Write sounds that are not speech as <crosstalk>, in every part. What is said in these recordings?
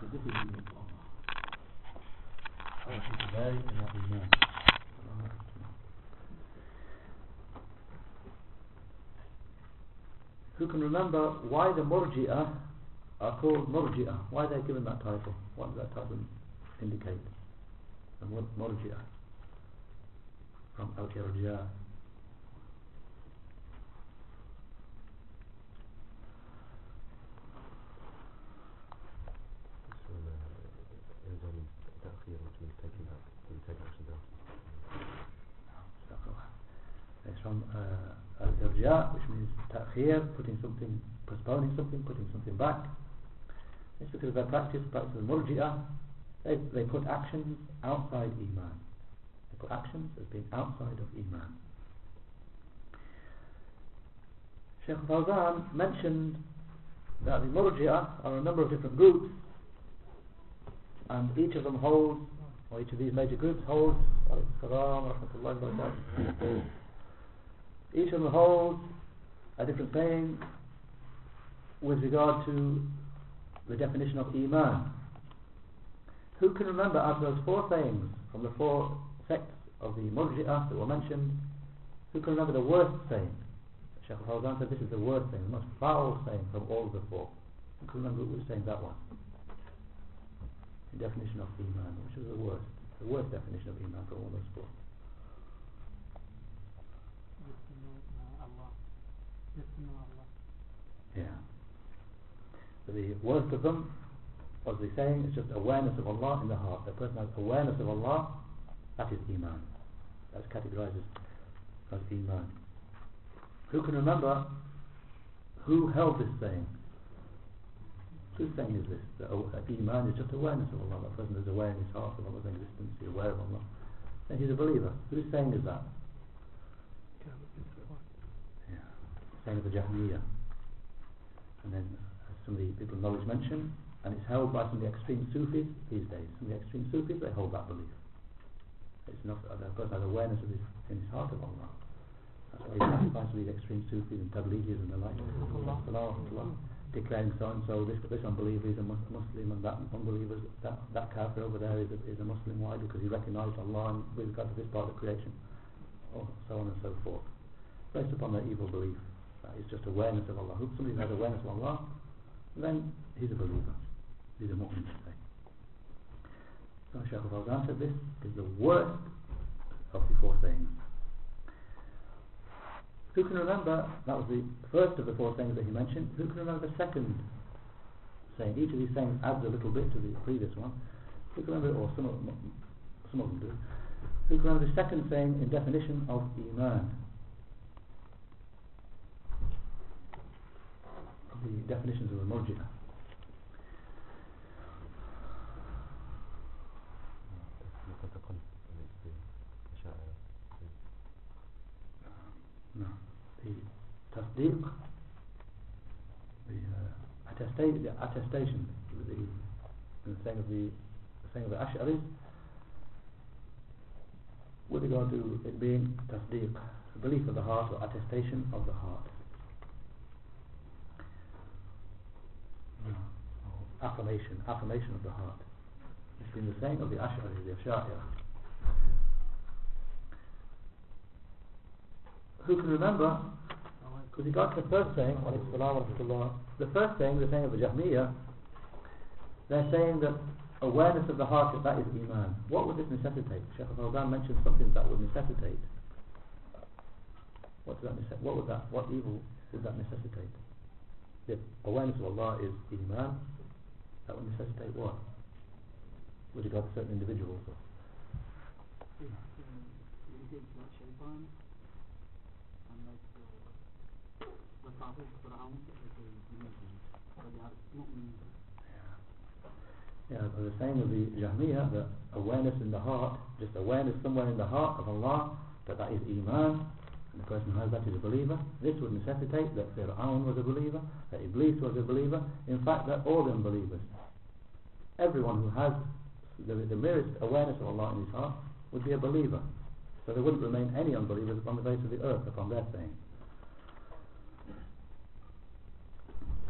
that this is Allah. That iman. Who can remember why the Murji'ah are called Murji'ah? Why they're they given that title? What does that title indicate? The Murji'ah from Al-Irja. Which means ta'khir, putting something, postponing something, putting something back. It's because of their practice, practice of murji'ah, they, they put actions outside iman. They put actions as being outside of iman. Sheikh Fawzan mentioned that the murji'ah are a number of different groups and each of them holds, or each of these major groups holds, each of them holds a different saying with regard to the definition of Iman. Who can remember out of those four sayings from the four sects of the Murji'ah that were mentioned, who can remember the worst saying? Sheikh Fawzan said this is the worst saying, the most foul saying from all of the four. Who can remember which saying that one? The definition of Iman, which is the worst, the worst definition of Iman from all those four. Yeah. The worst of them, as we saying, is just awareness of Allah in the heart. The person has awareness of Allah, that is Iman. That's categorized as, Iman. Who can remember who held this saying? Whose saying is this? That Iman is just awareness of Allah. That person is aware in his heart of Allah's existence, he's aware of Allah. Then he's a believer. Whose saying is that? Saying of the Jahmiyyah. And then some of the people of knowledge mention, and it's held by some of the extreme Sufis these days. Some of the extreme Sufis, they hold that belief. It's enough that a person has awareness of his, in his heart of Allah. That's why he classifies some of these extreme Sufis and Tabligis and the like. Declaring so and so, this, this unbeliever is a Muslim, and that unbeliever, that, that kafir over there is a, is a Muslim. Why? Because he recognized Allah and with regard to this part of creation, or so on and so forth. Based upon their evil belief. Uh, that is just awareness of Allah. If somebody has awareness of Allah, then he's a believer. He's a mu'min today. So Shaykh al-Fawzan said this is the worst of the four sayings. Who can remember, that was the first of the four sayings that he mentioned, who can remember the second saying? Each of these sayings adds a little bit to the previous one. Who can remember, or some of some of them do. Who can remember the second saying in definition of Iman? The definitions of the Murji'ah. No. The tasdeeq, the, uh, attestation, the attestation, the, the saying of the, the saying of the Ash'aris, with regard to it being tasdeeq, belief of the heart or attestation of the heart. Affirmation, affirmation of the heart. It's been the saying of the Ash'ari, the Ash'ari. Who can remember? Because he got the first saying, the first saying, the saying of the Jahmiyyah, they're saying that awareness of the heart, that is Iman. What would this necessitate? Shaykh al-Fawzan mentioned something that would necessitate. What, that necess what would that, what evil would that necessitate? If awareness of Allah is Iman, that would necessitate what? With regard to certain individuals? Yeah, but the saying of the Jahmiyyah that awareness in the heart, just awareness somewhere in the heart of Allah, that that is Iman, and the person who has that is a believer, this would necessitate that Fir'aun was a believer, that Iblis was a believer, in fact that all unbelievers everyone who has the, the merest awareness of Allah in his heart would be a believer. So there wouldn't remain any unbelievers upon the face of the earth upon their saying.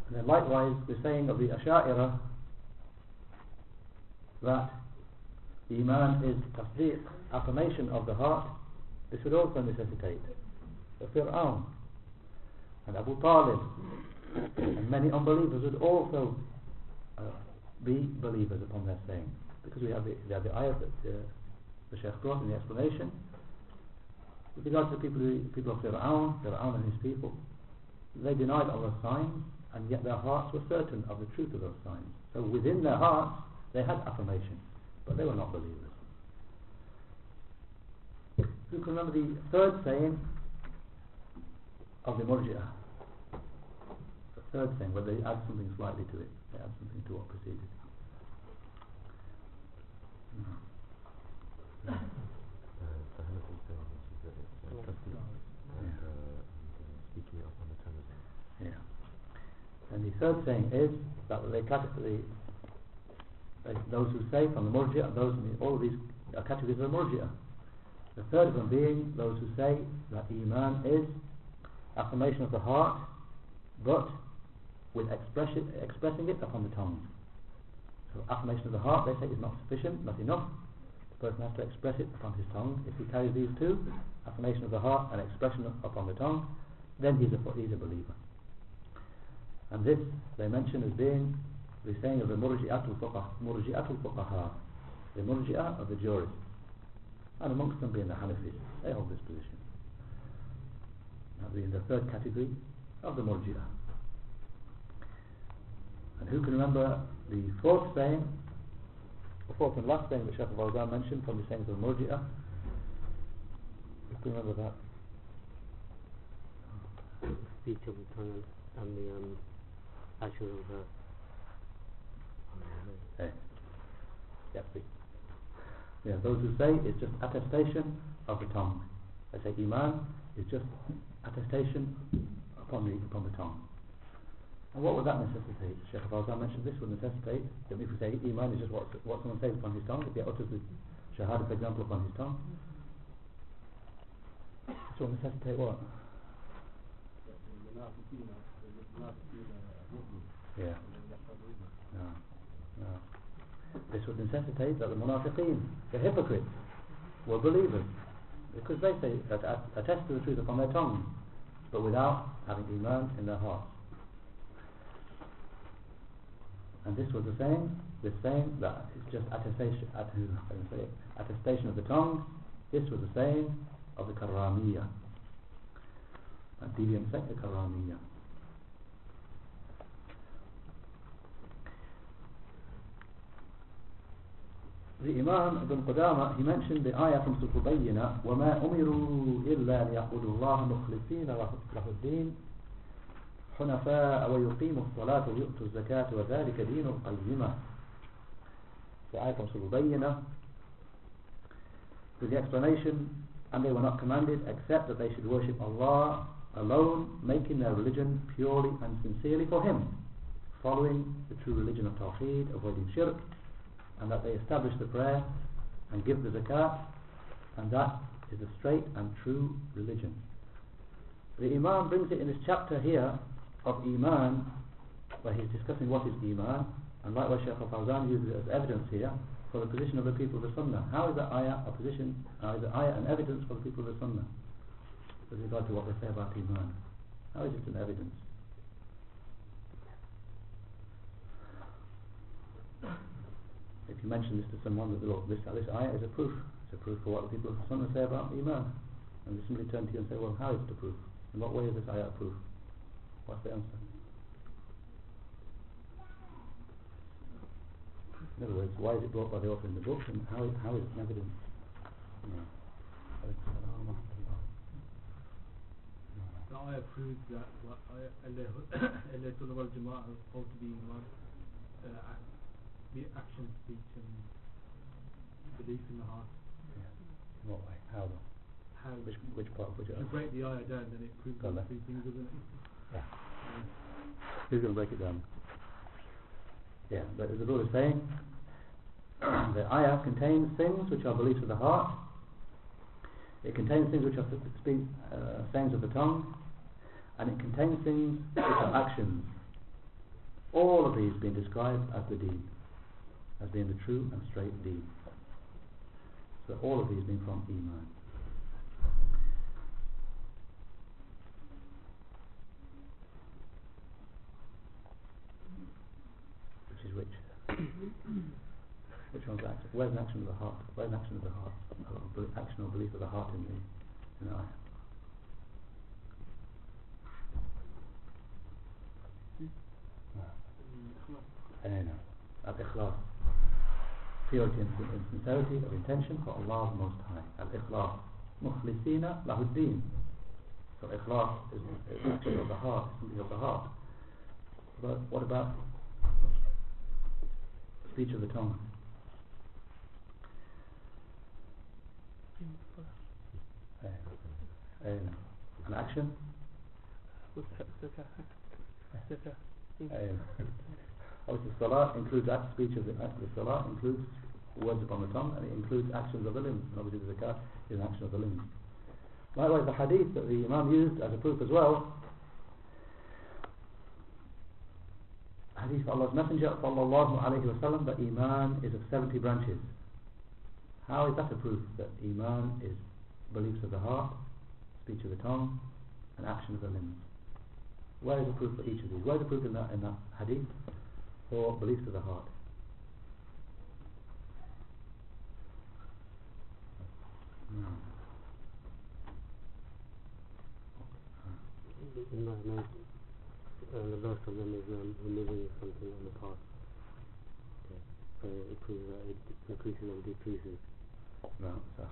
And then likewise the saying of the Asha'ira that Iman is tasdeeq, affirmation of the heart, this would also necessitate Fir'aun and Abu Talib and many unbelievers would also uh, be believers upon their saying. Because we have the, we have the ayah that uh, the Sheikh brought in the explanation. With regard to the people, people of Fir'aun, Fir'aun and his people, they denied Allah's signs and yet their hearts were certain of the truth of those signs. So within their hearts they had affirmation, but they were not believers. Who can remember the third saying of the Murji'ah? The third thing, where they add something slightly to it, they add something to what preceded. No. No. Yeah. And the third thing is that they category those who say from the Murji'ah, those in the, all of these are categories of the Murji'ah. The third of them being those who say that the Iman is affirmation of the heart, but with expressing it upon the tongue. So affirmation of the heart, they say, is not sufficient, not enough. The person has to express it upon his tongue. If he carries these two, affirmation of the heart and expression upon the tongue, then he's a, he's a believer. And this they mention as being the saying of the Murji'atul Fuqaha, the Murji'ah of the jurists. And amongst them being the Hanafis, they hold this position. Now being the third category of the Murji'ah. And who can remember the fourth saying, the fourth and last saying that Shaykh al mentioned from the sayings of the Murji'ah? Who can remember that? Speech of the tongue and the um, action of the Hey. Yeah, speak. Yeah, those who say it's just attestation of the tongue. They say Iman is just attestation upon the upon the tongue. And what would that necessitate? Sheikh Fawzan mentioned this would necessitate that if we say Iman is just what, what someone says upon his tongue, if he utters the Shahada, for example, upon his tongue, this necessitate what? Yeah. No. No. This would necessitate that the munafiqeen, the hypocrites, were believers. Because they say that attest to the truth upon their tongues, but without having iman in their hearts. And this was the same, the same that it's just attestation, <laughs> attestation of the tongue. This was the same of the Karamiya, a deviant sect, the Karamiya. the Imam Ibn Qudama, he mentioned the ayah from Surah Bayyina, وَمَا أُمِرُوا إِلَّا لِيَعْبُدُوا اللَّهَ مُخْلِصِينَ لَهُ الدِّينَ حنفاء ويقيموا الصلاة ويؤتوا الزكاة وذلك دين القيمة The ayah from Surah Bayyina with the explanation and they were not commanded except that they should worship Allah alone making their religion purely and sincerely for Him following the true religion of Tawheed avoiding shirk and that they establish the prayer and give the zakat and that is a straight and true religion. The Imam brings it in this chapter here of Iman where he's discussing what is Iman and likewise Shaykh al-Fawzan uses it as evidence here for the position of the people of the Sunnah. How is that ayah a position, uh, is that ayah an evidence for the people of the Sunnah with regard to what they say about Iman? How is it an evidence? If you mention this to someone that look, this, this ayah is a proof. It's a proof for what the people of Sunnah say about Iman. And if somebody turn to you and say, well, how is it a proof? In what way is this ayah a proof? What's the answer? In other words, why is it brought by the author in the book and how, how is it an evidence? No. The ayah proves that Allah <coughs> wal Jama'ah hold to be Iman uh, the action, speech, and belief in the heart. Yeah. In what way? How though? How Which, which part? Which if you break the ayah down, then it proves Go on those then. three things, doesn't it? Yeah. Who's going to break it down? Yeah, but as the Buddha is saying, <clears throat> the ayah contains things which are beliefs of the heart. It contains things which are speak, uh, sayings of the tongue, and it contains things which are actions. All of these being described as the deen, as being the true and straight deen. So all of these being from Iman. Which is which? <coughs> which one's action? Where's an action of the heart? Where's an action of the heart? Or action or belief of the heart in the in the ayah? Eh, no. Al-Ikhlas. Purity and sin- and sincerity of intention for Allah Most High. Al-Ikhlas. Mukhlisina lahuddin. So Ikhlas is is of the heart, something of the heart. But what about speech of the tongue? An action? <laughs> <laughs> Obviously, salah includes speech of the, the salah includes words upon the tongue, and it includes actions of the limbs. And obviously, the zakat is an action of the limbs. Likewise, the hadith that the Imam used as a proof as well. Hadith of Allah's Messenger sallallahu alayhi wa sallam that Iman is of 70 branches. How is that a proof that Iman is beliefs of the heart, speech of the tongue, and action of the limbs? Where is the proof for each of these? Where is the proof in that, in that hadith? Or beliefs of the heart. No. My uh, the last of them is um, removing something on the path. Okay. So it proves it increases or decreases. No, so.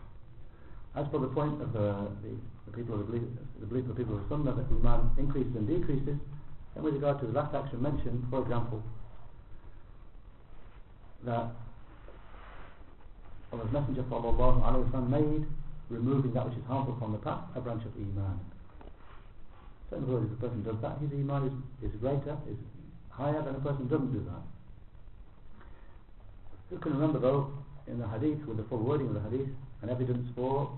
As for the point of uh, the, the people of the belief, the belief of the people of Sunnah that Iman increases and decreases, then with regard to the last action mentioned, for example, that Allah's Messenger sallallahu alayhi wa made removing that which is harmful from the path a branch of Iman. So in other words, if a person does that, his Iman is, is greater, is higher than a person who doesn't do that. Who can remember though, in the hadith, with the full wording of the hadith, an evidence for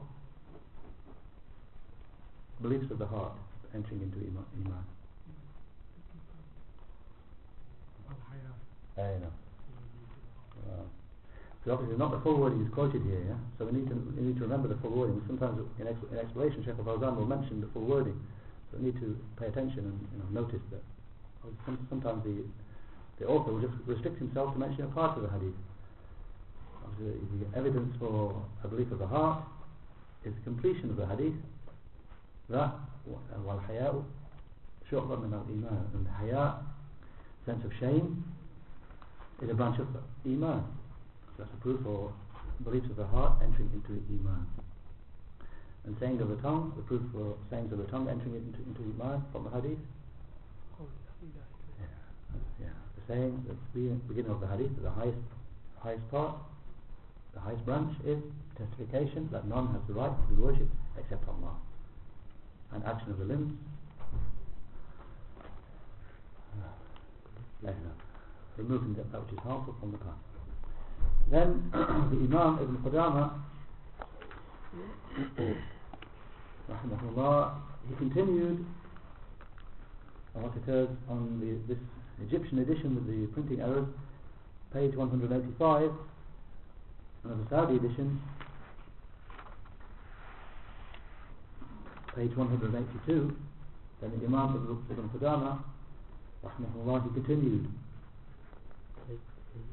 beliefs of the heart entering into Iman? iman. Eh, so obviously not the full wording is quoted here, yeah? so we need to we need to remember the full wording. Sometimes in, ex in explanation, Sheikh Al-Fawzan will mention the full wording, so we need to pay attention and you know, notice that. Some, sometimes the the author will just restrict himself to mention a part of the hadith. Obviously, the evidence for a belief of the heart is the completion of the hadith. That wal-haya'u shu'ba min al-iman, and haya, sense of shame, is a branch of Iman. So that's a proof for beliefs of the heart entering into Iman. And saying of the tongue, the proof for sayings of the tongue entering into, into Iman from the Hadith. Yeah. The saying, the beginning, of the Hadith, the highest, highest part, the highest branch is testification that none has the right to be worshipped except Allah. And action of the limbs. Uh, removing that, that which is harmful from the path. Then <clears throat> the Imam Ibn Qudama he continued on what occurs on the, this Egyptian edition with the printing errors, page 185, and the Saudi edition, page 182, then the Imam Ibn Qudama rahimahullah, he continued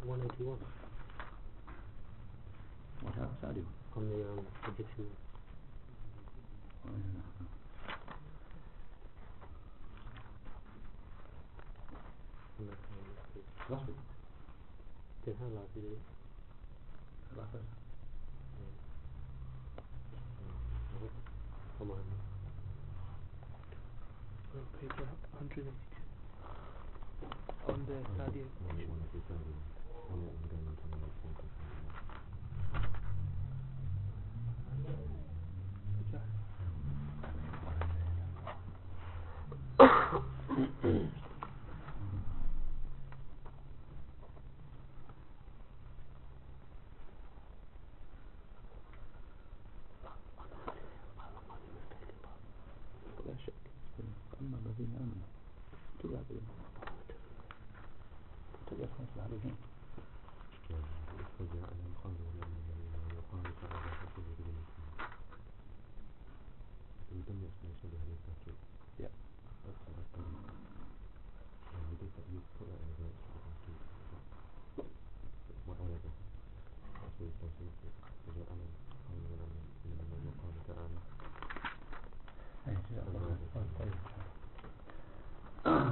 181 What happened, Saudi? on the um, Egyptian. Oh, yeah. on that, um, page. Last week. Didn't have last video. Last week. Come on. page 182 on the Saudi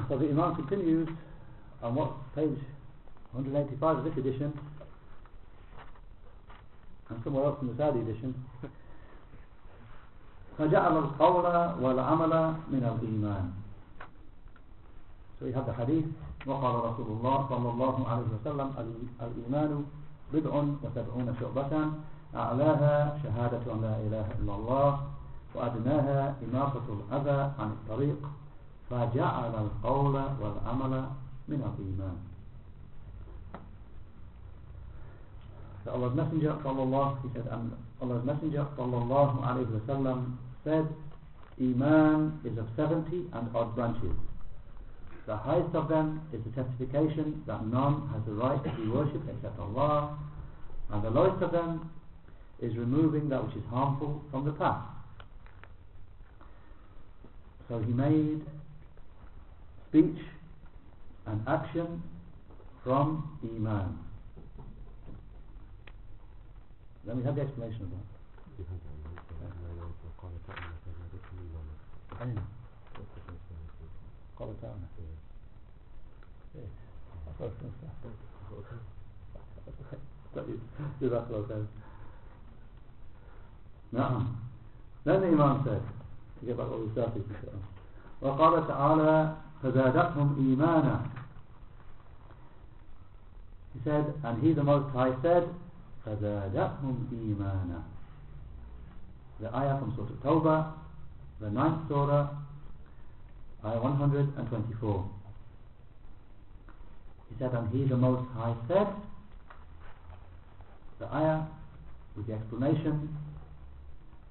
So the Imam continues on what page 185 of this edition and somewhere else in the Saudi edition فجعل القول والعمل من الإيمان So we have the hadith وقال رسول الله صلى الله عليه وسلم ال- الإيمان بضع وسبعون شعبة أعلاها شهادة أن لا إله إلا الله وأدناها إماطة الأذى عن الطريق فجعل القول والعمل من الإيمان So Allah's Messenger sallallahu he said and Allah's Messenger sallallahu alayhi wa sallam said Iman is of 70 and odd branches the highest of them is the testification that none has the right to be worshipped except Allah and the lowest of them is removing that which is harmful from the path so he made speech and action from Iman. Then we have the explanation of that. <laughs> أين؟ قال تعالى إيه. أخبرت نفسه. طيب جزاك الله خير نعم then the Imam said to get back what we started وقال تعالى فزادتهم إيمانا He said, and he the Most High said, فزادتهم إيمانا The ayah from Surah Tawbah, the ninth surah, ayah 124. He said, and he the Most High said, the ayah with the explanation,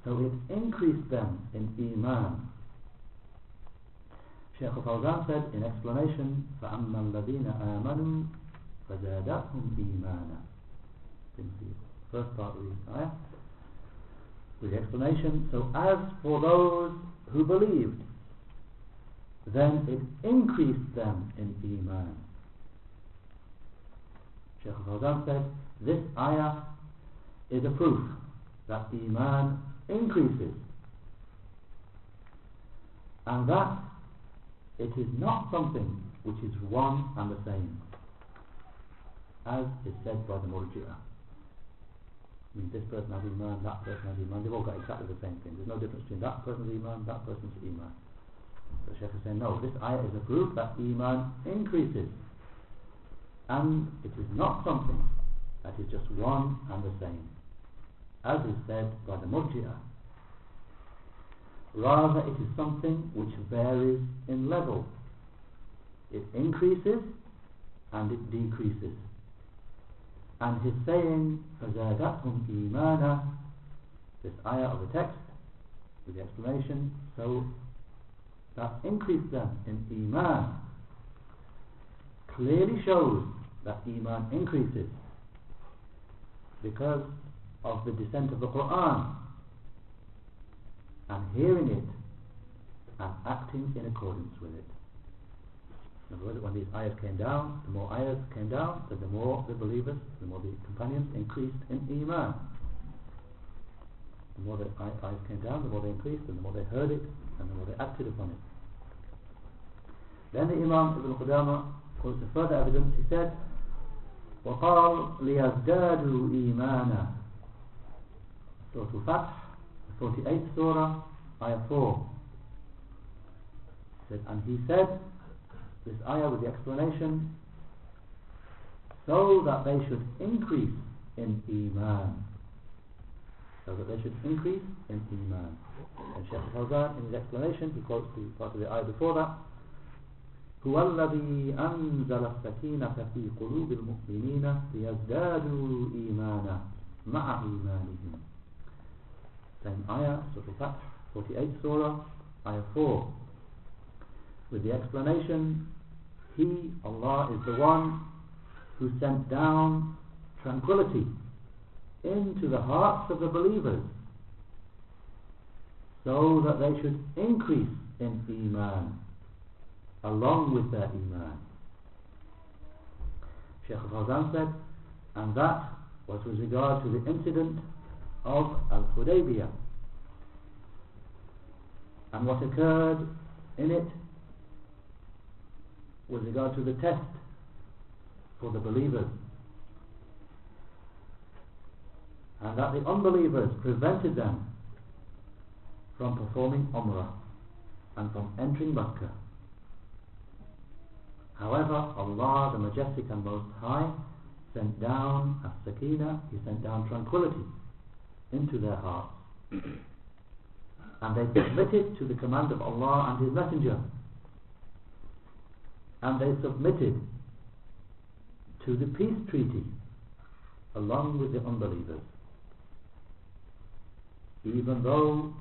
so it increased them in Iman. Shaykh Fawzan said in explanation فأما الذين آمنوا فزادتهم إيمانا in the first part of the ayah with the explanation so as for those who believed then it increased them in Iman Shaykh Fawzan said this ayah is a proof that Iman increases and that it is not something which is one and the same as is said by the Murji'ah I mean this person has Iman, that person has Iman. They've all got exactly the same thing. There's no difference between that person's Iman, that person's Iman. The Sheikh is saying no, this ayah is a proof that Iman increases. And it is not something that is just one and the same as is said by the Murji'ah Rather, it is something which varies in level. It increases and it decreases. And his saying, فَزَادَتْهُمْ إِيمَانًا This ayah of the text, with the explanation, so that increased them in Iman, clearly shows that Iman increases because of the descent of the Quran and hearing it and acting in accordance with it. In other words, when these ayahs came down, the more ayahs came down, then the more the believers, the more the companions increased in Iman. The more the ay- ayahs came down, the more they increased, and the more they heard it, and the more they acted upon it. Then the Imam Ibn Qudama quotes a further evidence. He said, وقال ليزدادوا إيمانا Surah Al-Fath 48th surah, ayah 4. Said, and he said, this ayah with the explanation, so that they should increase in Iman. So that they should increase in Iman. And Shaykh Fawzan, in his explanation, he quotes the part of the ayah before that, هو الذي أنزل السكينة في قلوب المؤمنين ليزدادوا إيمانا مع إيمانهم same ayah, Surah Al-Fath, 48th Surah, ayah 4. With the explanation, He, Allah, is the one who sent down tranquility into the hearts of the believers so that they should increase in Iman along with their Iman. Shaykh Fawzan said, and that was with regard to the incident of Al-Hudaybiyah. And what occurred in it with regard to the test for the believers. And that the unbelievers prevented them from performing Umrah and from entering Mecca. However, Allah the Majestic and Most High sent down as sakina, He sent down tranquility into their hearts. Mm-hmm. and they submitted to the command of Allah and His Messenger. And they submitted to the peace treaty along with the unbelievers. Even though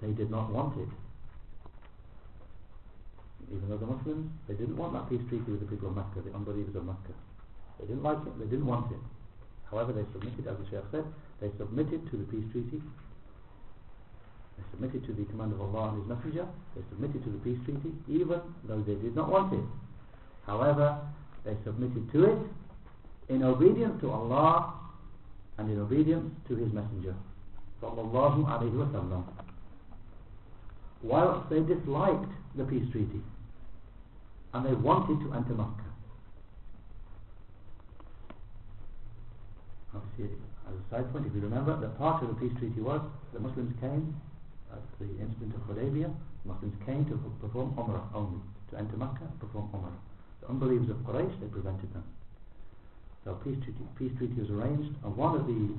they did not want it. Even though the Muslims, they didn't want that peace treaty with the people of Mecca, the unbelievers of Mecca. They didn't like it, they didn't want it. However, they submitted, as the Shaykh said, they submitted to the peace treaty. They submitted to the command of Allah and His Messenger. They submitted to the peace treaty, even though they did not want it. However, they submitted to it in obedience to Allah and in obedience to His Messenger. Sallallahu alayhi wa sallam. Whilst they disliked the peace treaty and they wanted to enter Makkah. Obviously, as a side point, if you remember, that part of the peace treaty was the Muslims came, at the incident of Hudaybiyah, Muslims came to perform Umrah only, to enter Makkah, perform Umrah. The unbelievers of Quraysh, they prevented them. So peace treaty, peace treaty was arranged, and one of the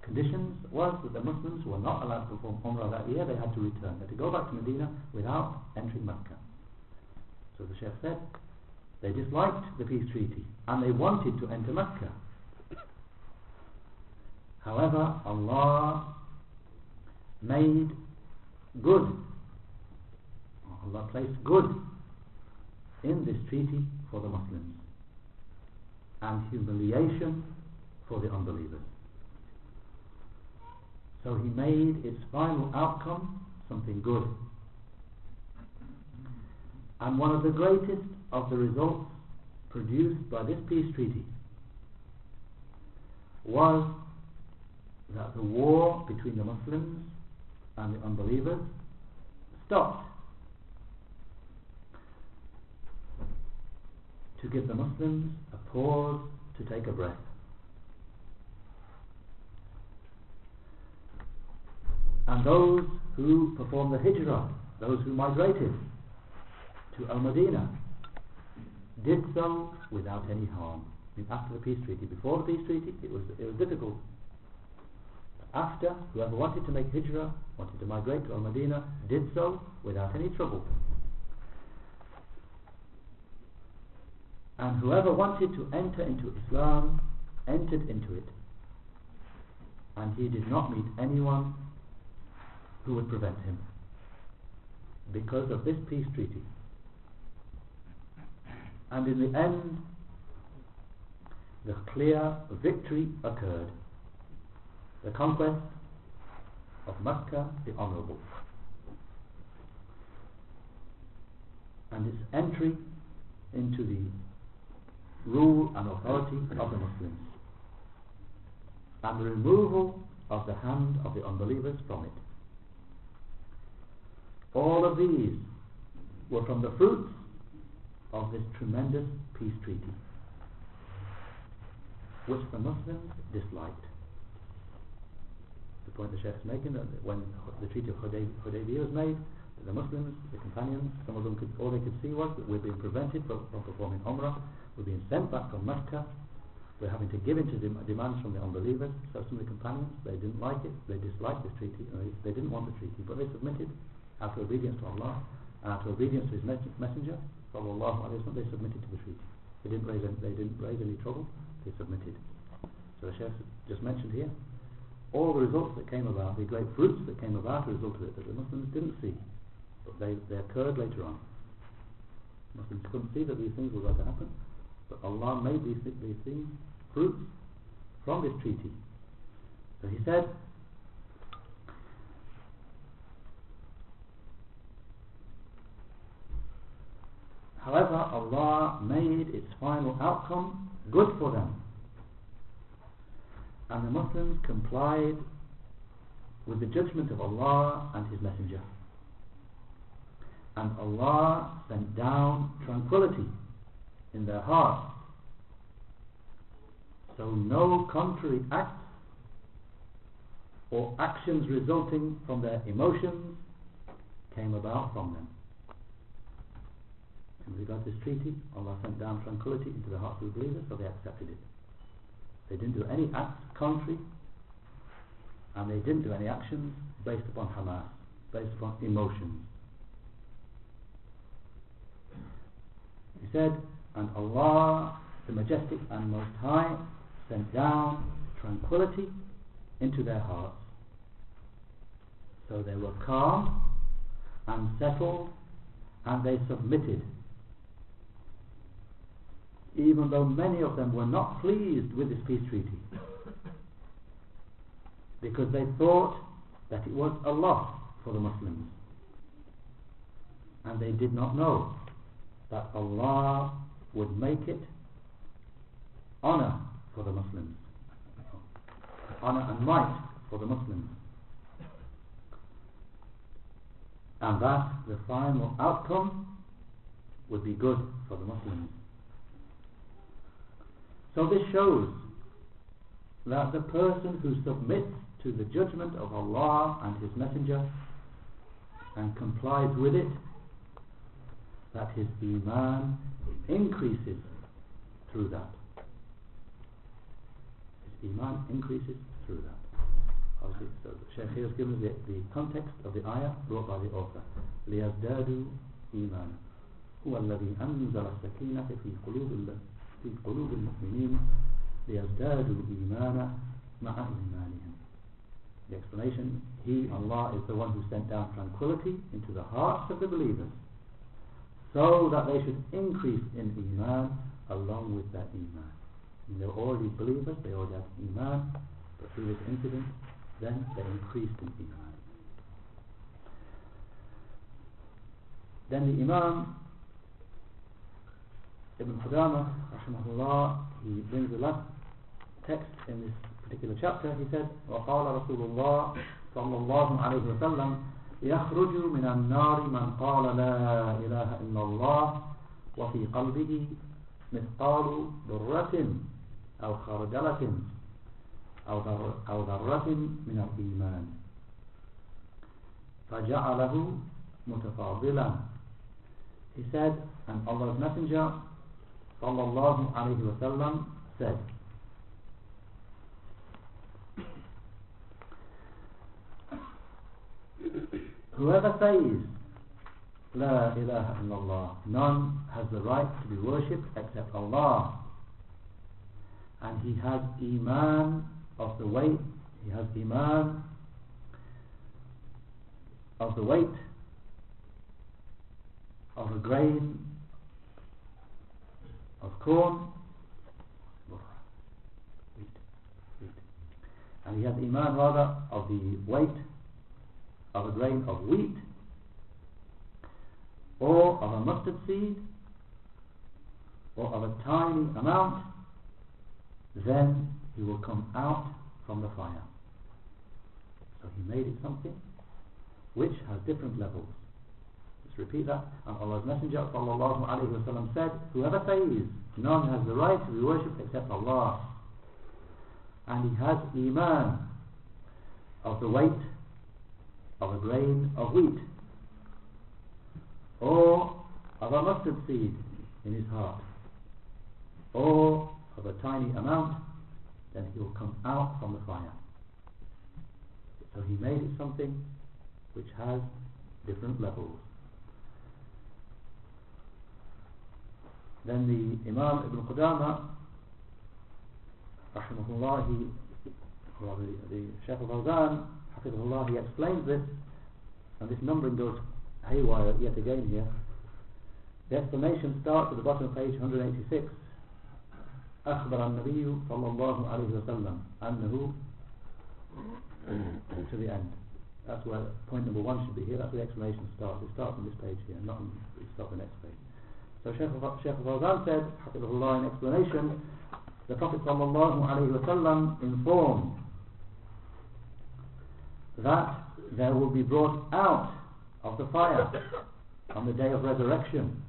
conditions was that the Muslims were not allowed to perform Umrah that year, they had to return. They had to go back to Medina without entering Mecca. So the Sheikh said, they disliked the peace treaty, and they wanted to enter Mecca. However, Allah made good, Allah placed good in this treaty for the Muslims and humiliation for the unbelievers. So he made its final outcome something good. And one of the greatest of the results produced by this peace treaty was that the war between the Muslims and the unbelievers stopped to give the Muslims a pause to take a breath. And those who performed the hijrah, those who migrated to Al-Madinah, did so without any harm. After the peace treaty, before the peace treaty, it was it was difficult. After, whoever wanted to make hijrah, wanted to migrate to Al-Madinah, did so without any trouble. And whoever wanted to enter into Islam, entered into it. And he did not meet anyone who would prevent him because of this peace treaty. And in the end, the clear victory occurred. The conquest of Mecca the Honourable. And its entry into the rule and authority of the Muslims. And the removal of the hand of the unbelievers from it. All of these were from the fruits of this tremendous peace treaty which the Muslims disliked. Point the Sheikh is making that when the Treaty of Hudaybiyah was made, the Muslims, the companions, some of them could, all they could see was that we're being prevented from, from performing Umrah, we're being sent back from Mecca, we're having to give in to dem demands from the unbelievers. So some of the companions, they didn't like it, they disliked this treaty, they, they didn't want the treaty, but they submitted out of obedience to Allah, and out of obedience to His messenger, sallallahu alayhi wa they submitted to the treaty. They didn't raise any, they didn't raise any trouble, they submitted. So the Sheikh just mentioned here, all the results that came about, the great fruits that came about as a result of it, that the Muslims didn't see, but they, they occurred later on. Muslims couldn't see that these things were going to happen, but Allah made these, these things fruits from this treaty. So He said, However, Allah made its final outcome good for them. And the Muslims complied with the judgment of Allah and His Messenger. And Allah sent down tranquility in their hearts. So no contrary acts or actions resulting from their emotions came about from them. In regard to this treaty, Allah sent down tranquility into the hearts of the believers, so they accepted it. They didn't do any acts contrary, and they didn't do any actions based upon Hamas, based upon emotions. He said, and Allah, the Majestic and Most High, sent down tranquility into their hearts. So they were calm and settled and they submitted. Even though many of them were not pleased with this peace treaty. <laughs> Because they thought that it was a loss for the Muslims. And they did not know that Allah would make it honor for the Muslims. Honor and might for the Muslims. And that the final outcome would be good for the Muslims. So this shows that the person who submits to the judgment of Allah and His Messenger and complies with it, that his Iman increases through that. His Iman increases through that. Obviously, so the Shaykh here has given us the, the context of the ayah brought by the author. لِيَزْدَادُوا إِيمَانًا هو الذي أنزل السكينة في قلوب في قلوب المؤمنين ليزدادوا إيمانا مع إيمانهم. The explanation, He, Allah, is the one who sent down tranquility into the hearts of the believers so that they should increase in Iman along with that Iman. And they were already believers, they already had Iman, but through this incident, then they increased in Iman. Then the Imam Ibn Qudamah, rahimahullah, he brings the last text in this particular chapter. He said, وَقَالَ رَسُولُ اللَّهِ صَلَّى اللَّهُ عَلَيْهِ وَسَلَّمَ يَخْرُجُ مِنَ النَّارِ مَنْ قَالَ لَا إِلَهَ إِلَّا اللَّهِ وَفِي قَلْبِهِ مِثْقَالُ ذُرَّةٍ أَوْ خَرْدَلَةٍ أو ذرة من الإيمان فجعله متفاضلا He said, and Allah's Messenger sallallahu alayhi wa sallam said, Whoever says, La ilaha illallah, none has the right to be worshipped except Allah, and he has Iman of the weight, he has Iman of the weight of a grain of corn, wheat, wheat. and he has Iman rather of the weight of a grain of wheat or of a mustard seed or of a tiny amount then he will come out from the fire. So he made it something which has different levels repeat that. And Allah's Messenger sallam said whoever says none has the right to be worshipped except Allah and he has iman of the weight of a grain of wheat or of a mustard seed in his heart or of a tiny amount then he will come out from the fire. So he made it something which has different levels Then the Imam Ibn Qudama, rahimahullah, he, well, the, the of al-Fawzan, hafizahullah, he explains this, and this numbering goes haywire yet again here. The explanation starts at the bottom of page 186. أخبر النبي صلى الله عليه وسلم أنه to the end. That's where point number one should be here. That's where the explanation starts. It starts on this page here, not on, the next page. So Sheikh Sheikh Fawzan said, Hafizullah, in explanation, the Prophet sallallahu alaihi wasallam informed that there will be brought out of the fire on the day of resurrection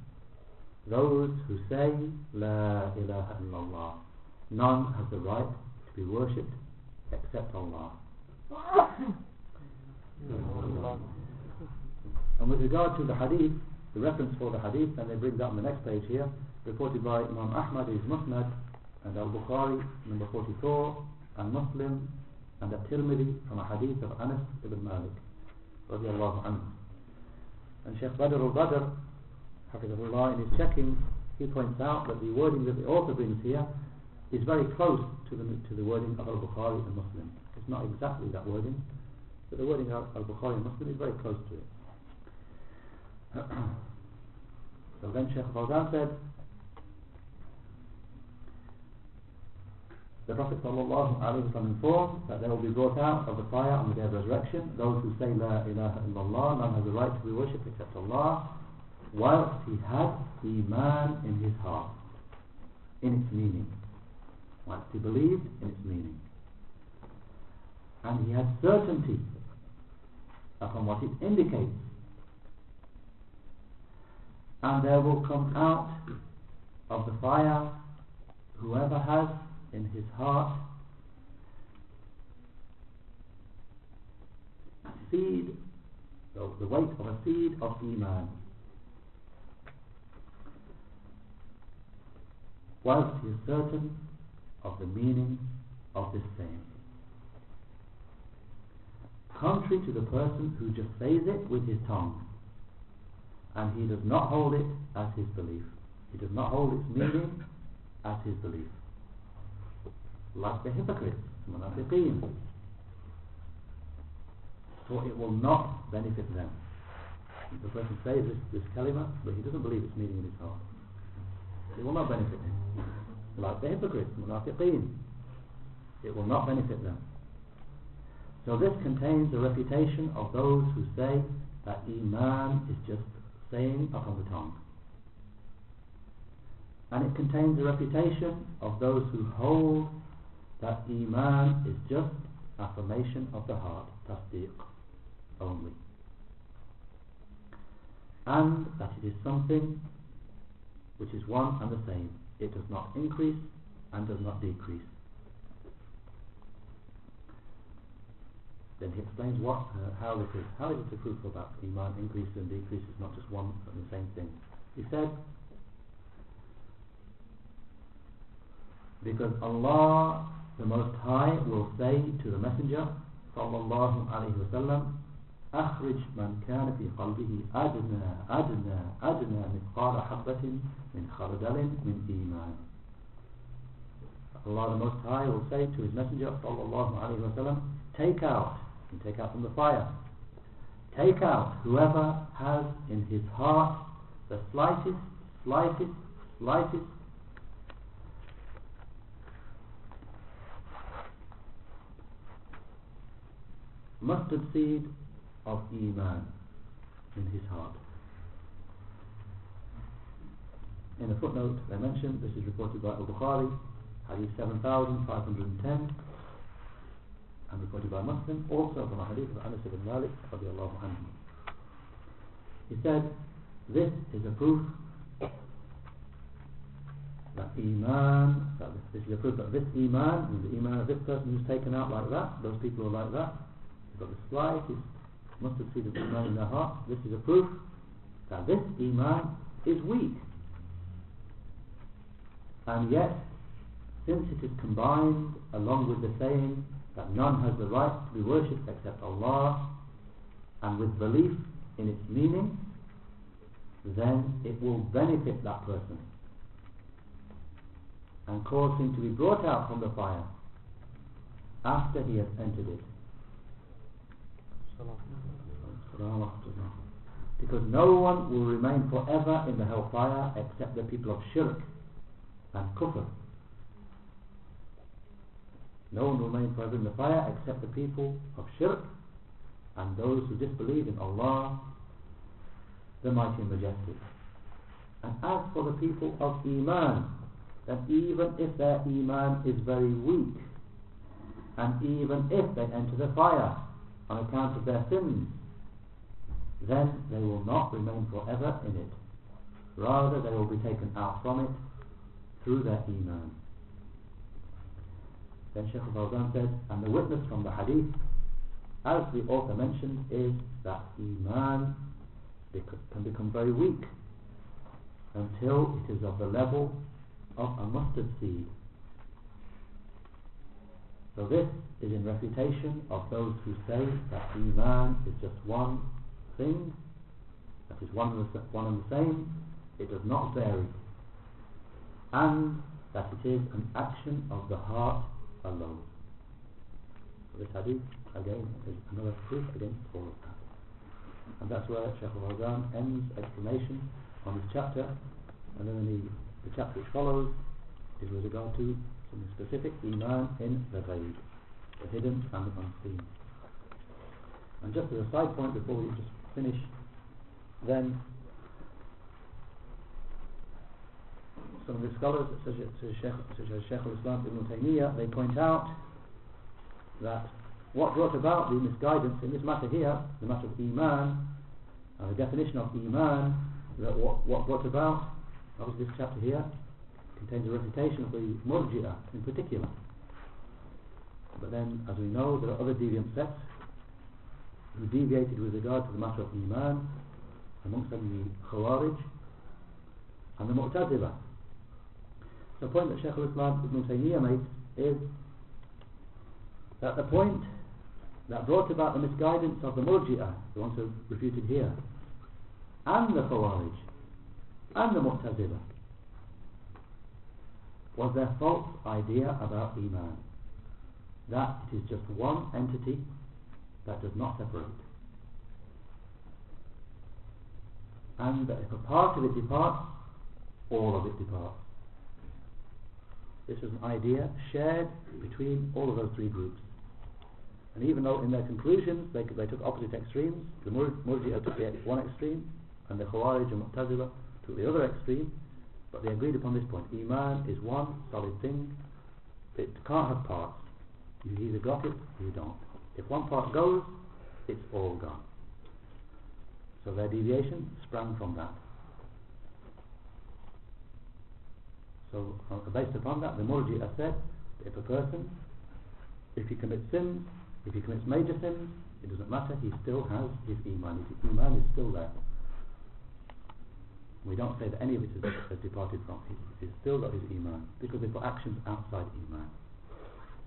those who say La ilaha illallah. None has the right to be worshipped except Allah. <laughs> And with regard to the hadith the reference for the hadith and they bring that on the next page here reported by Imam Ahmad his Musnad and Al-Bukhari number 44 and Muslim and At-Tirmidhi from a hadith of Anas ibn Malik radiallahu anhu. And Sheikh Badr al-Badr Hafizahullah in his checking he points out that the wording that the author brings here is very close to the, to the wording of Al-Bukhari and Muslim. It's not exactly that wording but the wording of Al-Bukhari and Muslim is very close to it so then Sheikh Fawzan said the Prophet ﷺ informed that they will be brought out of the fire on the day of resurrection those who say La ilaha illallah none has the right to be worshipped except Allah whilst he had Iman in his heart in its meaning whilst he believed in its meaning. And he had certainty upon what it indicates and there will come out of the fire whoever has in his heart a seed the weight of a seed of Iman. Whilst he is certain of the meaning of this saying. Contrary to the person who just says it with his tongue and he does not hold it as his belief. He does not hold its meaning as his belief. Like the hypocrites munafiqeen. For it will not benefit them. The person says this, this kalima but he doesn't believe its meaning in his heart. It will not benefit him. Like the hypocrites munafiqeen. It will not benefit them. So this contains the reputation of those who say that Iman is just saying upon the tongue. And it contains the reputation of those who hold that Iman is just affirmation of the heart, tasdeeq, only. And that it is something which is one and the same. It does not increase and does not decrease. Then he explains what, uh, how this is, how is it a proof about Iman increases and decreases, not just one and the same thing. He said, because Allah the Most High will say to the Messenger sallallahu alayhi wa sallam أخرج من كان في قلبه أدنى أدنى أدنى مثقال حبة من خردل من إيمان Allah the Most High will say to His Messenger sallallahu alayhi wa sallam take out and take out from the fire take out whoever has in his heart the slightest slightest slightest mustard seed of Iman in his heart. In a footnote I mentioned, this is reported by Al-Bukhari, Hadith 7510, and reported by Muslim, also from a Hadith of Anas ibn Malik, radiallahu anhu. He said, this is a proof that Iman, that this is a proof that this Iman, the Iman of this person who's taken out like that, those people are like that, got the slightest mustard seed of Iman in their heart, this is a proof that this Iman is weak. And yet, since it is combined along with the saying that none has the right to be worshipped except Allah, and with belief in its meaning, then it will benefit that person and cause him to be brought out from the fire after he has entered it. Because no one will remain forever in the hellfire except the people of shirk and kufr. No one will remain forever in the fire except the people of shirk and those who disbelieve in Allah, the Mighty and Majestic. And as for the people of Iman, then even if their iman is very weak, and even if they enter the fire on account of their sins, then they will not remain forever in it. Rather, they will be taken out from it through their iman. Then Shaykh al-Fawzan said, and the witness from the hadith, as the author mentioned, is that iman can become very weak until it is of the level of a mustard seed. So this is in refutation of those who say that iman is just one thing, that is one and the, one and the same, it does not vary, and that it is an action of the heart alone. This hadith, again, is another proof against all of that. And that's where Shaykh al-Fawzan ends explanation on this chapter, and then the, the chapter which follows is with regard to some specific iman in the ghaib, the hidden and the unseen. And just as a side point before we just finish, then some of the scholars, such as, Sheikh, such as Sheikh al-Islam Ibn Taymiyyah, they point out that what brought about the misguidance in this matter here, the matter of Iman, uh, the definition of Iman, that what, what brought about, obviously this chapter here contains a refutation of the Murji'ah in particular. But then, as we know, there are other deviant sects who deviated with regard to the matter of Iman, amongst them the Khawarij and the Mu'tazila. The point that Shaykh al-Islam Ibn Taymiyyah makes is that the point that brought about the misguidance of the Murji'ah, the ones who refuted here, and the Khawarij, and the Mu'tazila, was their false idea about Iman. That it is just one entity that does not separate. And that if a part of it departs, all of it departs. This is an idea shared between all of those three groups. And even though in their conclusions they, they took opposite extremes, the Mur- Murji'ah took the one extreme, and the Khawarij and Mu'tazila took the other extreme, but they agreed upon this point. Iman is one solid thing. It can't have parts. You either got it or you don't. If one part goes, it's all gone. So their deviation sprang from that. So uh, based upon that, the Murji'ah said, if a person, if he commits sins, if he commits major sins, it doesn't matter, he still has his Iman. His Iman is still there. We don't say that any of it has, has departed from. He, he's still got his Iman, because they put actions outside Iman.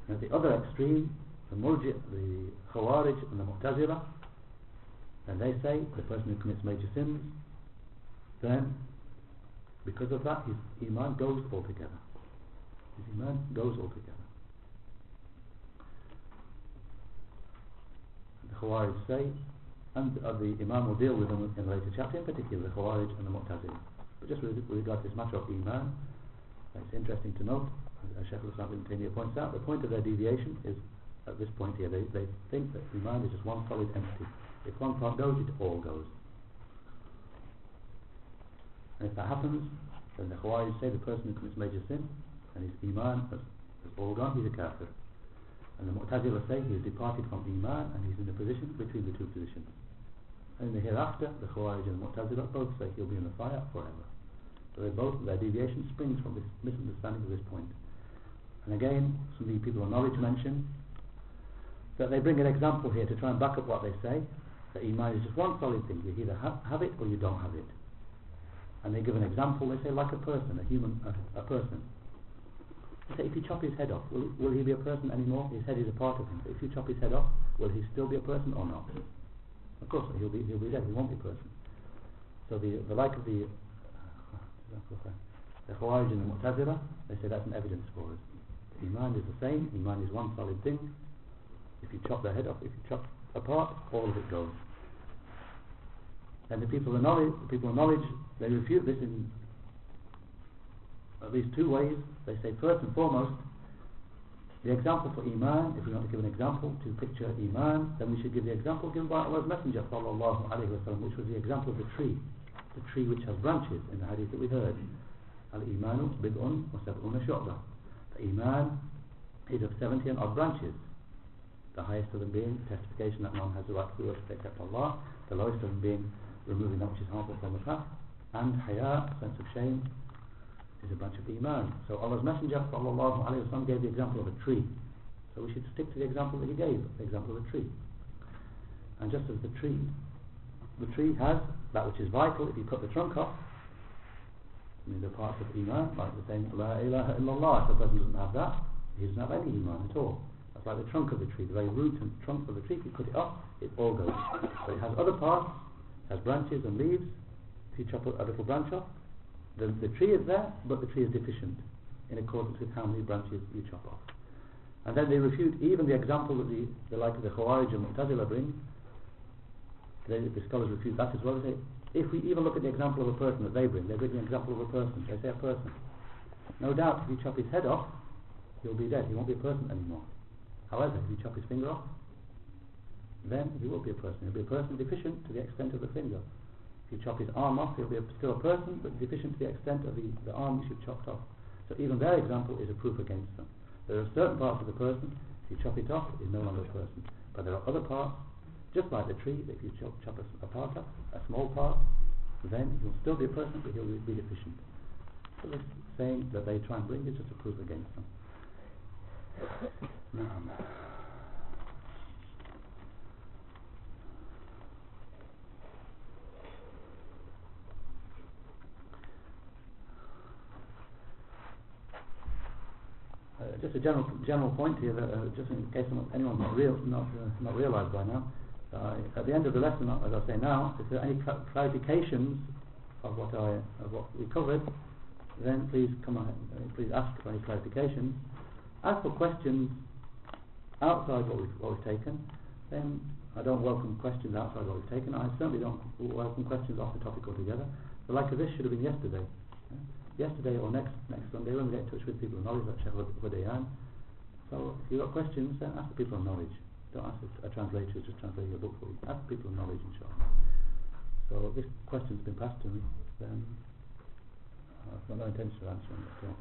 And at the other extreme, the Murji, the Khawarij and the Mu'tazila, and they say the person who commits major sins, then because of that his Iman goes altogether. His Iman goes altogether. The Khawarij say, and uh, the Imam will deal with them in a later chapter, in particular the Khawarij and the Mu'tazila. But just with, with regard to this matter of Iman, it's interesting to note, as Shaykh al-Islam ibn Taymiyyah points out, the point of their deviation is at this point here, they, they think that Iman is just one solid entity. If one part goes, it all goes. And if that happens, then the Khawarij say the person who commits major sin and his Iman has, has all gone, he's a kafir. And the Mu'tazila say he has departed from Iman and he's in the position between the two positions. And in the hereafter, the Khawarij and the Mu'tazila both say he'll be in the fire forever. So they both, their deviation springs from this misunderstanding of this point. And again, some of the people of knowledge mention that they bring an example here to try and back up what they say. That Iman is just one solid thing. You either have, have it or you don't have it. And they give an example, they say like a person, a human, a, a person. They say if you chop his head off, will, will he be a person anymore? His head is a part of him. If you chop his head off, will he still be a person or not? Of course, he'll be, he'll be dead, he won't be a person. So the, the like of the, uh, the Khawarij and the Mu'tazila, they say that's an evidence for us. Iman is the same, Iman is one solid thing. If you chop their head off, if you chop apart, all of it goes. And the people of knowledge, the people of knowledge, they refute this in at least two ways. They say first and foremost, the example for Iman, if we want to give an example to picture Iman, then we should give the example given by Allah's Messenger sallallahu which was the example of the tree, the tree which has branches in the hadith that we heard. Al-Imanu bid'un wa sab'una shu'bah. The Iman is of 70 and odd branches. The highest of them being testification that none has the right to be worshipped except Allah. The lowest of them being removing that which is harmful from the path. And haya, sense of shame, is a branch of Iman. So Allah's Messenger sallallahu gave the example of a tree. So we should stick to the example that he gave, the example of a tree. And just as the tree, the tree has that which is vital, if you cut the trunk off, I mean the parts of Iman, like the saying La ilaha illallah, if a person doesn't have that, he doesn't have any Iman at all. That's like the trunk of the tree, the very root and trunk of the tree, if you cut it off, it all goes. But it has other parts, has branches and leaves, if you chop a, little branch off, the, the tree is there, but the tree is deficient in accordance with how many branches you chop off. And then they refute even the example that the, the like of the Khawarij and Mu'tazila bring. They, the scholars refute that as well. They say, if we even look at the example of a person that they bring, they bring an example of a person. They say a person. No doubt, if you chop his head off, he'll be dead. He won't be a person anymore. However, if you chop his finger off, then he will be a person. He'll be a person deficient to the extent of the finger. If you chop his arm off, he'll be a, still a person, but deficient to the extent of the, the arm you should chopped off. So even their example is a proof against them. There are certain parts of the person, if you chop it off, it is no longer a person. But there are other parts, just like the tree, that if you chop, chop a, a part off, a small part, then he'll still be a person, but he'll be deficient. So this saying that they try and bring is just a proof against them. <coughs> Now, just a general general point here, that, uh, just in case anyone's not real not uh, not realised by now. Uh, at the end of the lesson, as I say now, if there are any cl clarifications of what I of what we covered, then please come on, uh, please ask for any clarifications. As for questions outside what we've, what we've taken, then I don't welcome questions outside what we've taken. I certainly don't welcome questions off the topic altogether. The like of this should have been yesterday. Yesterday or next next Sunday when we get in touch with people of knowledge like Sheikh Hudayan. So if you've got questions, then ask the people of knowledge. Don't ask a, translator to just translating a book for you. Ask people of knowledge, inshallah. So this question's been passed to me, then uh, I've got no intention of answering it at all.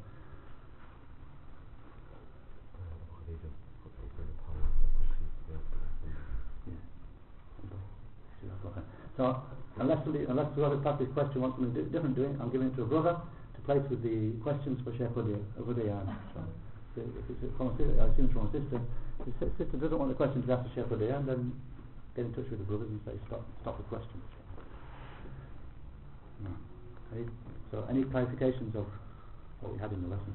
So unless somebody, unless whoever passed this question wants something different doing, I'm giving it to a brother place with the questions for Sheikh Hudayan. So if it's a sister, assume it's from a sister. If the sister doesn't want the question to be asked to Sheikh Hudayan, then get in touch with the brothers and say stop, stop the questions. No. Okay. So any clarifications of what we had in the lesson?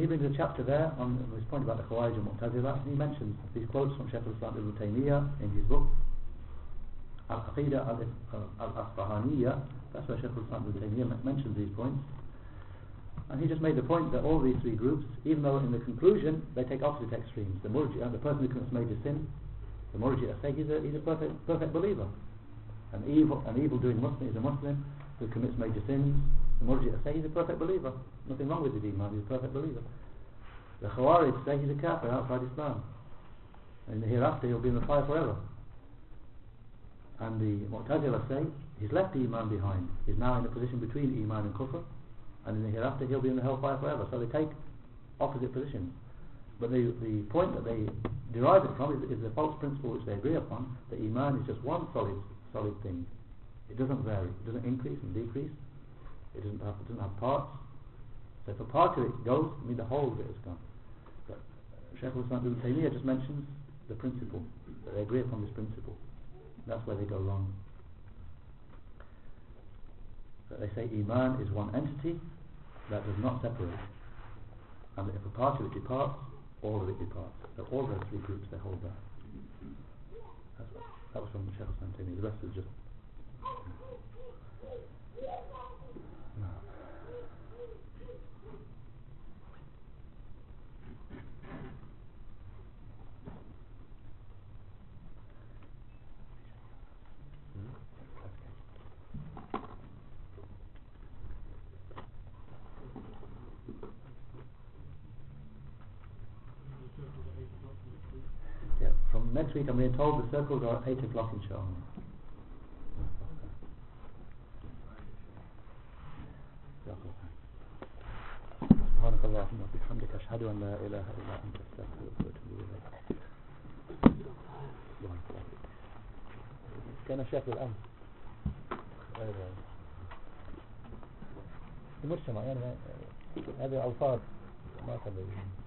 he brings a chapter there on his point about the Khawarij and Mu'tazila and he mentions these quotes from Sheikh al-Islam ibn Taymiyyah in his book Al-Aqidah al-Asbahaniyah that's where Sheikh al-Islam ibn Taymiyyah mentions these points and he just made the point that all these three groups, even though in the conclusion they take opposite extremes, the Murji'ah, uh, the person who commits major sin, the Murji'ah say he's a, he's a perfect, perfect believer. An evil, an evil doing Muslim is a Muslim who commits major sins. The Murji'ah say he's a perfect believer. Nothing wrong with his iman, he's a perfect believer. The Khawarij say he's a kafir outside Islam. And hereafter he'll be in the fire forever. And the Mu'tazila say he's left the iman behind. He's now in a position between iman and kufr and in the hereafter he'll be in the hellfire forever. So they take opposite positions. But the, the point that they derive it from is, is the false principle which they agree upon, that Iman is just one solid solid thing. It doesn't vary, it doesn't increase and decrease, it doesn't have, it doesn't have parts. So if a part of it goes, I mean the whole of it is gone. But Shaykh al-Islam ibn Taymiyyah just mentions the principle, that they agree upon this principle. That's where they go wrong. That they say Iman is one entity that does not separate. And if a part of it departs, all of it departs. So all those three groups, they hold that. That was from Sheikh Islam Taymiyyah. The rest is just... نصور بالسيركل لغايه الكلاس ان شاء الله سبحانك اللهم وبحمدك اشهد ان لا اله الا انت استغفرك واتوب اليك كان شيخ الامس المجتمع يعني هذه الفاظ ما تبين